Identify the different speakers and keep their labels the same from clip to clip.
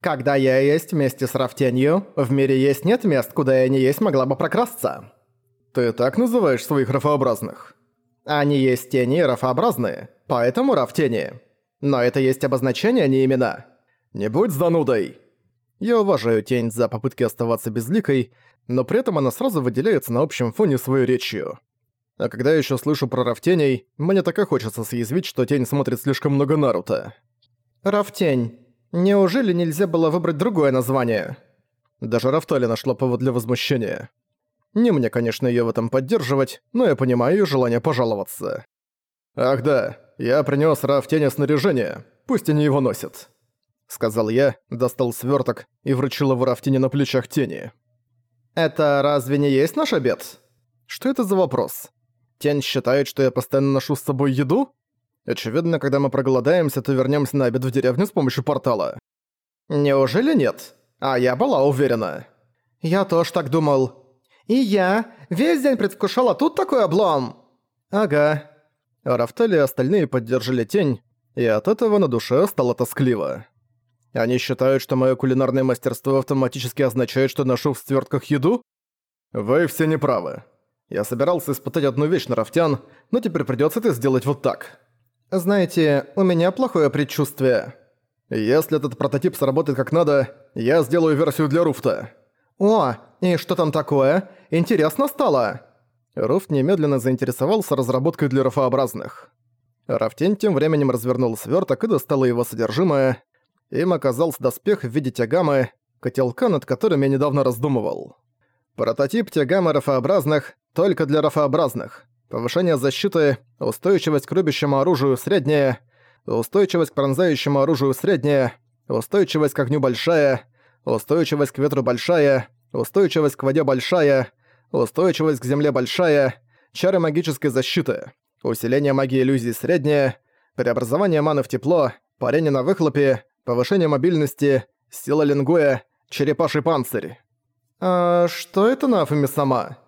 Speaker 1: Когда я есть вместе с Рафтенью, в мире есть нет мест, куда я не есть могла бы прокрасться.
Speaker 2: Ты так называешь своих рафообразных?
Speaker 1: Они есть тени и рафообразные, поэтому Рафтени. Но это есть обозначение, а не имена.
Speaker 2: Не будь занудой.
Speaker 1: Я уважаю тень за попытки оставаться безликой, но при этом она сразу выделяется на общем фоне своей речью. А когда я ещё слышу про Рафтеней, мне так и хочется съязвить, что тень смотрит слишком много Наруто. Рафтень. Неужели нельзя было выбрать другое название? Даже Рафтали нашла повод для возмущения. Не мне, конечно, её в этом поддерживать, но я понимаю её желание пожаловаться.
Speaker 2: «Ах да, я принёс Рафтене снаряжение, пусть они его носят», — сказал я, достал свёрток и вручил его Рафтене на плечах тени.
Speaker 1: «Это разве не есть наш обед?» «Что это за вопрос? Тень считает, что я постоянно ношу с собой еду?» Очевидно, когда мы проголодаемся, то вернемся на обед в деревню с помощью портала. Неужели нет? А я была уверена. Я тоже так думал. И я весь день предвкушала тут такой облом. Ага. Рафтали и остальные поддержали тень, и от этого на душе стало тоскливо. Они считают, что мое кулинарное мастерство автоматически означает, что ношу в ствертках еду?
Speaker 2: Вы все неправы. Я собирался испытать одну вещь на рафтян, но теперь придется это сделать вот так.
Speaker 1: «Знаете, у меня плохое предчувствие.
Speaker 2: Если этот прототип сработает как надо, я сделаю версию для Руфта».
Speaker 1: «О, и что там такое? Интересно стало!» Руфт немедленно заинтересовался разработкой для рафообразных. Рафтень тем временем развернул свёрток и достал его содержимое. Им оказался доспех в виде тягамы, котелка, над которым я недавно раздумывал. Прототип тягамы рафообразных только для рафообразных. Повышение защиты, устойчивость к рубящему оружию средняя, устойчивость к пронзающему оружию средняя, устойчивость к огню большая, устойчивость к ветру большая, устойчивость к воде большая, устойчивость к земле большая, чары магической защиты, усиление магии иллюзий средняя, преобразование маны в тепло, парение на выхлопе, повышение мобильности, сила лингуя, черепаший панцирь. «А что это Нафами сама?»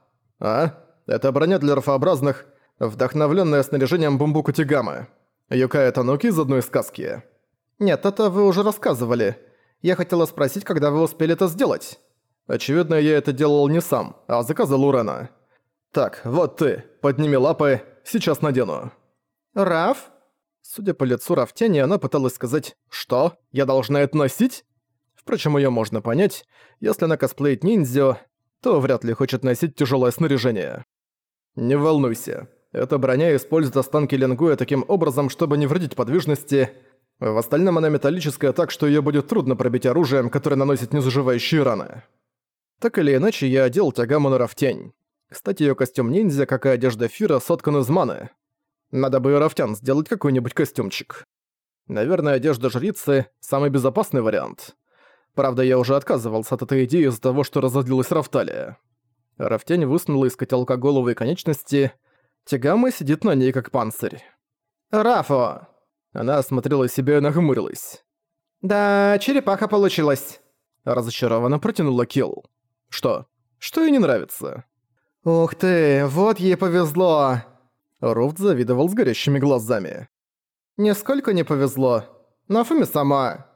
Speaker 2: «А?» Это броня для рафообразных, вдохновленная снаряжением Бумбуку Тигамы. Юкая Тануки из одной сказки.
Speaker 1: Нет, это вы уже рассказывали. Я хотела спросить, когда вы успели это сделать.
Speaker 2: Очевидно, я это делал не сам, а заказал у Рена. Так, вот ты, подними лапы, сейчас надену.
Speaker 1: Раф? Судя по лицу Рафтени, она пыталась сказать «Что? Я должна это носить?» Впрочем, её можно понять. Если она косплеит ниндзю, то вряд ли хочет носить тяжёлое снаряжение.
Speaker 2: Не волнуйся. Эта броня использует останки Ленгуя таким образом, чтобы не вредить подвижности. В остальном она металлическая так, что её будет трудно пробить оружием, которое наносит незаживающие раны.
Speaker 1: Так или иначе, я одел Тягаму на Рафтянь. Кстати, её костюм ниндзя, как и одежда Фира, соткан из маны. Надо бы Рафтян сделать какой-нибудь костюмчик. Наверное, одежда жрицы – самый безопасный вариант. Правда, я уже отказывался от этой идеи из-за того, что разозлилась Рафталия. Рафтянь высунула из котелка голову и конечности. Тягама сидит на ней как панцирь. «Рафо!» Она осмотрела себя и нахмурилась. «Да, черепаха получилась!» Разочарованно протянула Килл. «Что? Что ей не нравится?» «Ух ты, вот ей повезло!» Руфт завидовал с горящими глазами. «Нисколько не повезло. Нафуми сама!»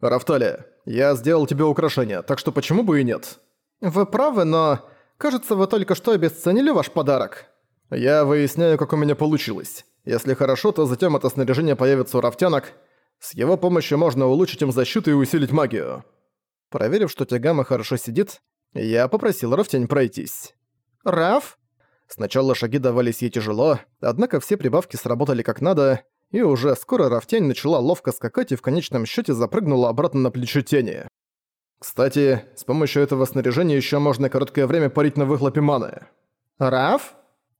Speaker 2: «Рафталия, я сделал тебе украшение, так что почему бы и нет?»
Speaker 1: «Вы правы, но Кажется, вы только что обесценили ваш подарок».
Speaker 2: «Я выясняю, как у меня получилось. Если хорошо, то затем это снаряжение появится у рафтянок. С его помощью можно улучшить им защиту и усилить магию».
Speaker 1: Проверив, что Тягама хорошо сидит, я попросил Рафтянь пройтись. «Раф?» Сначала шаги давались ей тяжело, однако все прибавки сработали как надо, и уже скоро Рафтянь начала ловко скакать и в конечном счете запрыгнула обратно на плечо тени.
Speaker 2: Кстати, с помощью этого снаряжения еще можно короткое время парить на выхлопе маны.
Speaker 1: Раф?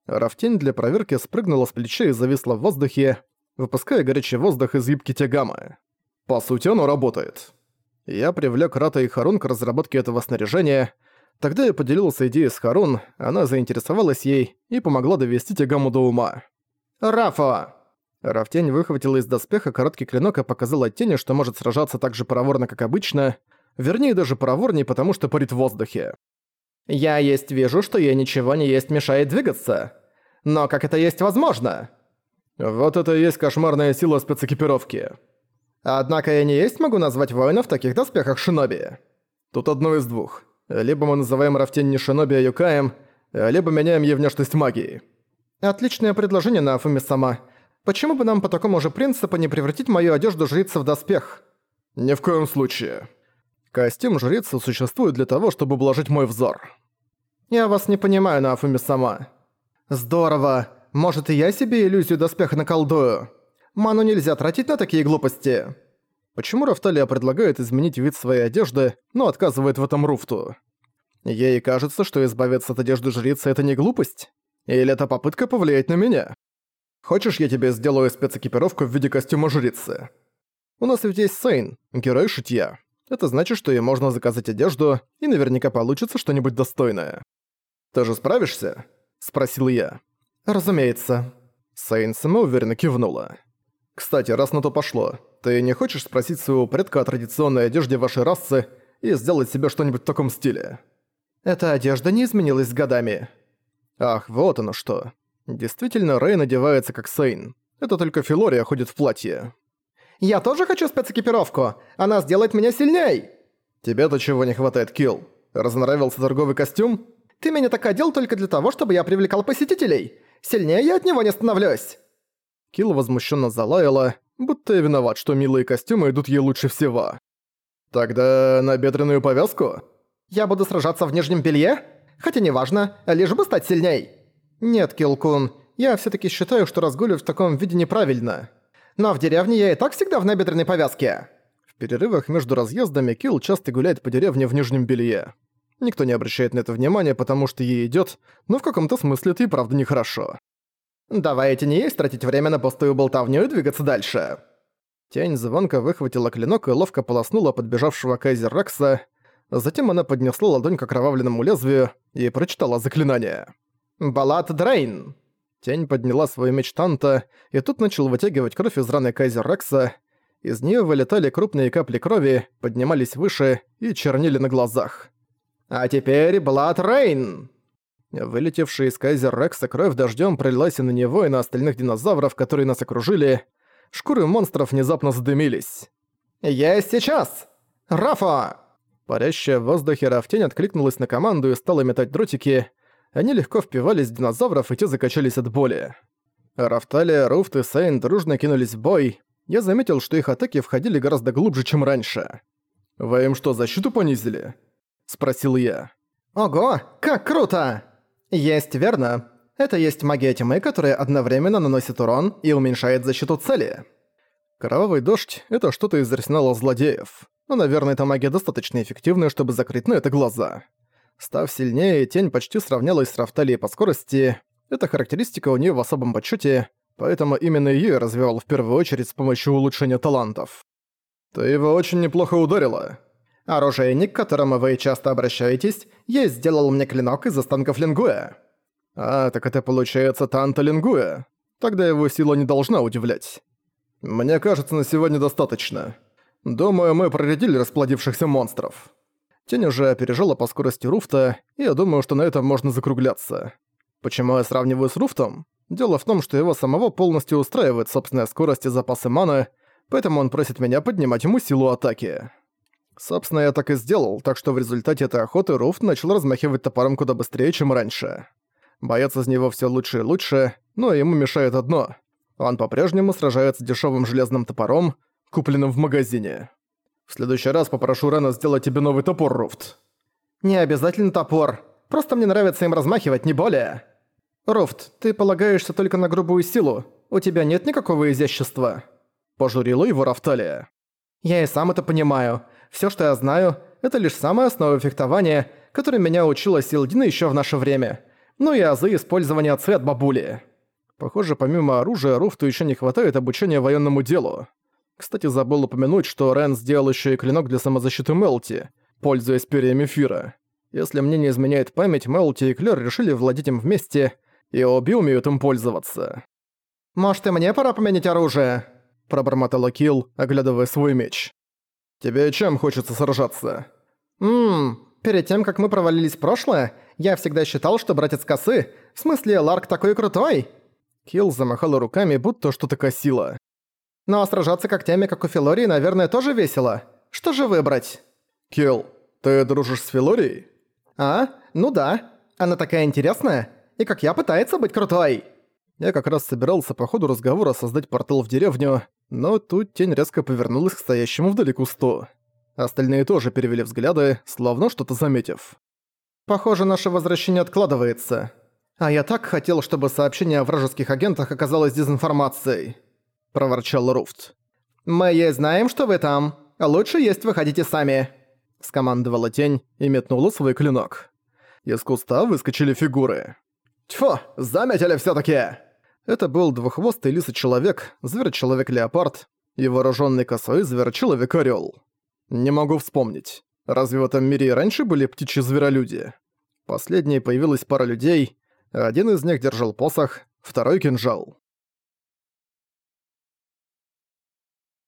Speaker 1: Рафтень для проверки спрыгнула с плеча и зависла в воздухе, выпуская горячий воздух из юбки Тягамы.
Speaker 2: По сути, оно работает.
Speaker 1: Я привлек Рата и Харун к разработке этого снаряжения. Тогда я поделился идеей с Харун, она заинтересовалась ей и помогла довести Тягаму до ума. «Рафа!» Рафтень выхватила из доспеха короткий клинок и показала тени, что может сражаться так же проворно, как обычно вернее даже проворней, потому что парит в воздухе. «Я есть вижу, что ей ничего не есть мешает двигаться. Но как это есть возможно?»
Speaker 2: «Вот это и есть кошмарная сила спецэкипировки».
Speaker 1: Однако я не есть могу назвать воина в таких доспехах шиноби.
Speaker 2: Тут одно из двух. Либо мы называем Рафтень не шиноби, юкаем, либо меняем ей внешность магии.
Speaker 1: Отличное предложение, Нафуми сама. Почему бы нам по такому же принципу не превратить мою одежду жрицы в доспех?
Speaker 2: Ни в коем случае. Костюм жрицы существует для того, чтобы ублажить мой взор.
Speaker 1: Я вас не понимаю, Нафуми сама. Здорово. Может, и я себе иллюзию доспеха наколдую? Ману нельзя тратить на такие глупости.
Speaker 2: Почему Рафталия предлагает изменить вид своей одежды, но отказывает в этом Руфту? Ей кажется, что избавиться от одежды жрицы – это не глупость? Или это попытка повлиять на меня? Хочешь, я тебе сделаю спецэкипировку в виде костюма жрицы? У нас ведь есть Сейн, герой шитья. Это значит, что ей можно заказать одежду, и наверняка получится что-нибудь достойное. «Ты же справишься?» – спросил я.
Speaker 1: «Разумеется».
Speaker 2: Сейн самоуверенно кивнула. «Кстати, раз на то пошло, ты не хочешь спросить своего предка о традиционной одежде вашей расы и сделать себе что-нибудь в таком стиле?»
Speaker 1: «Эта одежда не изменилась годами».
Speaker 2: «Ах, вот оно что. Действительно, Рэй надевается как Сейн. Это только Филория ходит в платье».
Speaker 1: «Я тоже хочу спецэкипировку! Она сделает меня сильней!»
Speaker 2: «Тебе-то чего не хватает, Килл? Разнравился торговый костюм?»
Speaker 1: «Ты меня так одел только для того, чтобы я привлекал посетителей! Сильнее я от него не становлюсь!»
Speaker 2: Килл возмущенно залаяла, будто я виноват, что милые костюмы идут ей лучше всего. «Тогда на бедренную повязку?»
Speaker 1: «Я буду сражаться в нижнем белье? Хотя неважно, лишь бы стать сильней!» «Нет, Килкун, я все таки считаю, что разгуливать в таком виде неправильно. Но в деревне я и так всегда в набедренной повязке!»
Speaker 2: В перерывах между разъездами Килл часто гуляет по деревне в нижнем белье. Никто не обращает на это внимания, потому что ей идёт, но в каком-то смысле и правда нехорошо.
Speaker 1: «Давайте не есть тратить время на пустую болтовню и двигаться дальше».
Speaker 2: Тень звонко выхватила клинок и ловко полоснула подбежавшего Кайзер Рекса. Затем она поднесла ладонь к окровавленному лезвию и прочитала заклинание.
Speaker 1: «Балат Дрейн!»
Speaker 2: Тень подняла свой меч Танта, и тут начал вытягивать кровь из раны Кайзер Рекса. Из нее вылетали крупные капли крови, поднимались выше и чернили на глазах.
Speaker 1: «А теперь Блад Рейн!»
Speaker 2: Вылетевшая из Кайзер Рекса кровь дождем пролилась и на него, и на остальных динозавров, которые нас окружили. Шкуры монстров внезапно задымились.
Speaker 1: «Есть сейчас! Рафа!»
Speaker 2: Парящая в воздухе Рафтень откликнулась на команду и стала метать дротики. Они легко впивались в динозавров, и те закачались от боли. Рафталия, Руфт и Сейн дружно кинулись в бой. Я заметил, что их атаки входили гораздо глубже, чем раньше. «Вы им что, защиту понизили?» – спросил я.
Speaker 1: «Ого, как круто!» «Есть, верно. Это есть магия тьмы, которая одновременно наносит урон и уменьшает защиту цели».
Speaker 2: Кровавый дождь – это что-то из арсенала злодеев. Но, наверное, эта магия достаточно эффективная, чтобы закрыть на это глаза. Став сильнее, тень почти сравнялась с Рафталией по скорости. Эта характеристика у нее в особом почете, поэтому именно ее я развивал в первую очередь с помощью улучшения талантов. «Ты его очень неплохо ударила»,
Speaker 1: Оружейник, к которому вы часто обращаетесь, я сделал мне клинок из останков Лингуя».
Speaker 2: «А, так это получается Танта Лингуя. Тогда его сила не должна удивлять. Мне кажется, на сегодня достаточно. Думаю, мы проредили расплодившихся монстров». Тень уже опережала по скорости Руфта, и я думаю, что на этом можно закругляться. Почему я сравниваю с Руфтом? Дело в том, что его самого полностью устраивает собственная скорость и запасы маны, поэтому он просит меня поднимать ему силу атаки. Собственно, я так и сделал, так что в результате этой охоты Руфт начал размахивать топором куда быстрее, чем раньше. Боец из него все лучше и лучше, но ему мешает одно. Он по-прежнему сражается дешевым железным топором, купленным в магазине. В следующий раз попрошу Рена сделать тебе новый топор, Руфт.
Speaker 1: Не обязательно топор. Просто мне нравится им размахивать, не более. Руфт, ты полагаешься только на грубую силу. У тебя нет никакого изящества.
Speaker 2: Пожурила его Рафталия.
Speaker 1: Я и сам это понимаю. Все, что я знаю, это лишь самая основа фехтования, которой меня учила Силдина еще в наше время. Ну и азы использования цвет бабули.
Speaker 2: Похоже, помимо оружия, Руфту еще не хватает обучения военному делу. Кстати, забыл упомянуть, что Рен сделал еще и клинок для самозащиты Мелти, пользуясь перьями Фира. Если мне не изменяет память, Мелти и Клер решили владеть им вместе, и обе умеют им пользоваться.
Speaker 1: «Может, и мне пора поменять оружие?»
Speaker 2: – пробормотала Килл, оглядывая свой меч. Тебе чем хочется сражаться?
Speaker 1: Ммм, перед тем, как мы провалились в прошлое, я всегда считал, что братец косы, в смысле Ларк такой крутой.
Speaker 2: Килл замахала руками, будто что-то косила.
Speaker 1: Но сражаться когтями, как у Филории, наверное, тоже весело. Что же выбрать?
Speaker 2: Килл, ты дружишь с Филорией?
Speaker 1: А? Ну да. Она такая интересная. И как я пытается быть крутой.
Speaker 2: Я как раз собирался по ходу разговора создать портал в деревню, но тут тень резко повернулась к стоящему вдали кусту. Остальные тоже перевели взгляды, словно что-то заметив.
Speaker 1: «Похоже, наше возвращение откладывается. А я так хотел, чтобы сообщение о вражеских агентах оказалось дезинформацией», – проворчал Руфт. «Мы знаем, что вы там. Лучше есть выходите сами», – скомандовала тень и метнула свой клинок.
Speaker 2: Из куста выскочили фигуры.
Speaker 1: «Тьфу, заметили всё таки
Speaker 2: Это был двуххвостый лисый-человек, зверь-человек-леопард и вооружённый косой зверь-человек-орёл. Не могу вспомнить. Разве в этом мире и раньше были птичьи зверолюди? Последней появилась пара людей, один из них держал посох, второй — кинжал.